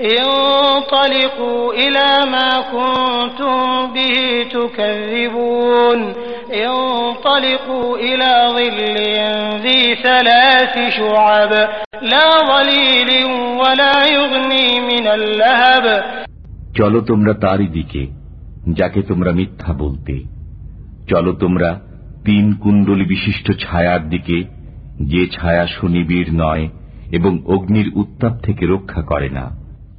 انطلقوا إلى ما كنتم به تكذبون انطلقوا إلى ظل ذي ثلاث شعب لا ظليل ولا يغني من اللهب চলো তোমরা তারই দিকে যাকে তোমরা মিথ্যা বলতে চলো তোমরা তিন কুণ্ডলী বিশিষ্ট ছায়ার দিকে যে ছায়া সুনিবিড় নয় এবং অগ্নির উত্তাপ থেকে রক্ষা করে না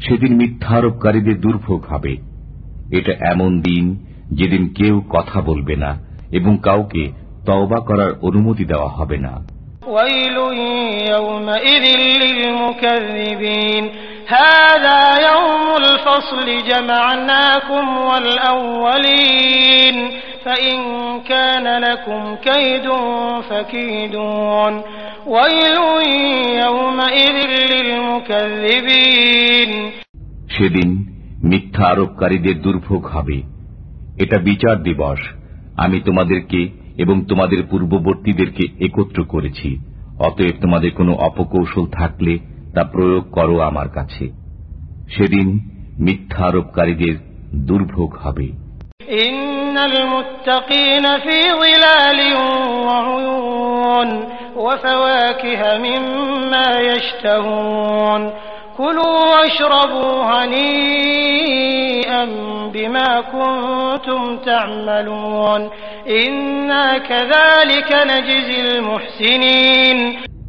সেদিন মিথ্যারোপকারীদের দুর্ভোগ হবে এটা এমন দিন যেদিন কেউ কথা বলবে না এবং কাউকে তওবা করার অনুমতি দেওয়া হবে না ويل يومئذ للمكذبين هذا يوم الفصل جمعناكم والأولين فإن كان لكم كيد فكيدون ويل يومئذ للمكذبين সেদিন মিথ্যা আরোপকারীদের দুর্ভোগ হবে। এটা বিচার দিবস। আমি তোমাদেরকে এবং তোমাদের পূর্ববর্তীদেরকে একত্র করেছি। অতএব তোমাদের কোনো অপকৌশল থাকলে তা প্রয়োগ করো আমার কাছে। সেদিন মিথ্যা আরোপকারীদের দুর্ভোগ হবে। إن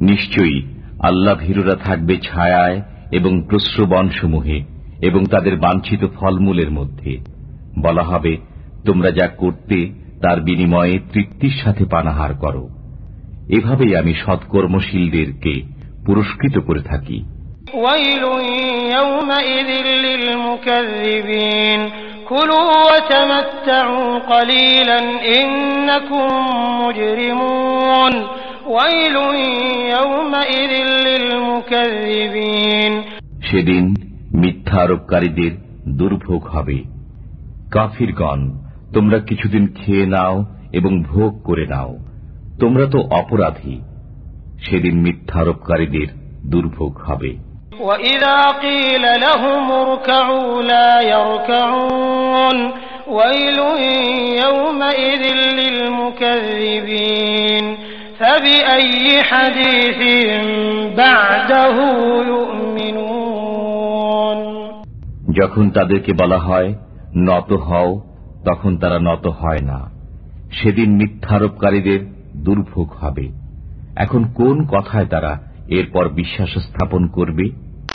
নিশ্চয়ই আল্লাহ ভীরুরা থাকবে ছায়ায় এবং প্রশ্রবন সমূহে এবং তাদের বাঞ্ছিত ফলমূলের মধ্যে। বলা হবে, তোমরা যা করতে, তার বিনিময়ে তৃপ্তির সাথে পানাহার করো। এভাবেই আমি সৎকর্মশীলদেরকে পুরস্কৃত করে থাকি। সেদিন মিথ্যা আরোপকারীদের দুর্ভোগ হবে। কাফিরগণ, তোমরা কিছুদিন খেয়ে নাও এবং ভোগ করে নাও। তোমরা তো অপরাধী। সেদিন মিথ্যারোপকারীদের দুর্ভোগ হবে। وإذا قيل لهم اركعوا لا يركعون ويل يومئذ للمكذبين فبأي حديث بعده يؤمنون যখন তাদেরকে বলা হয় নত হও তখন তারা নত হয় না সেদিন মিথ্যারোপকারীদের দুর্ভোগ হবে এখন কোন কথায় তারা এরপর বিশ্বাস স্থাপন করবে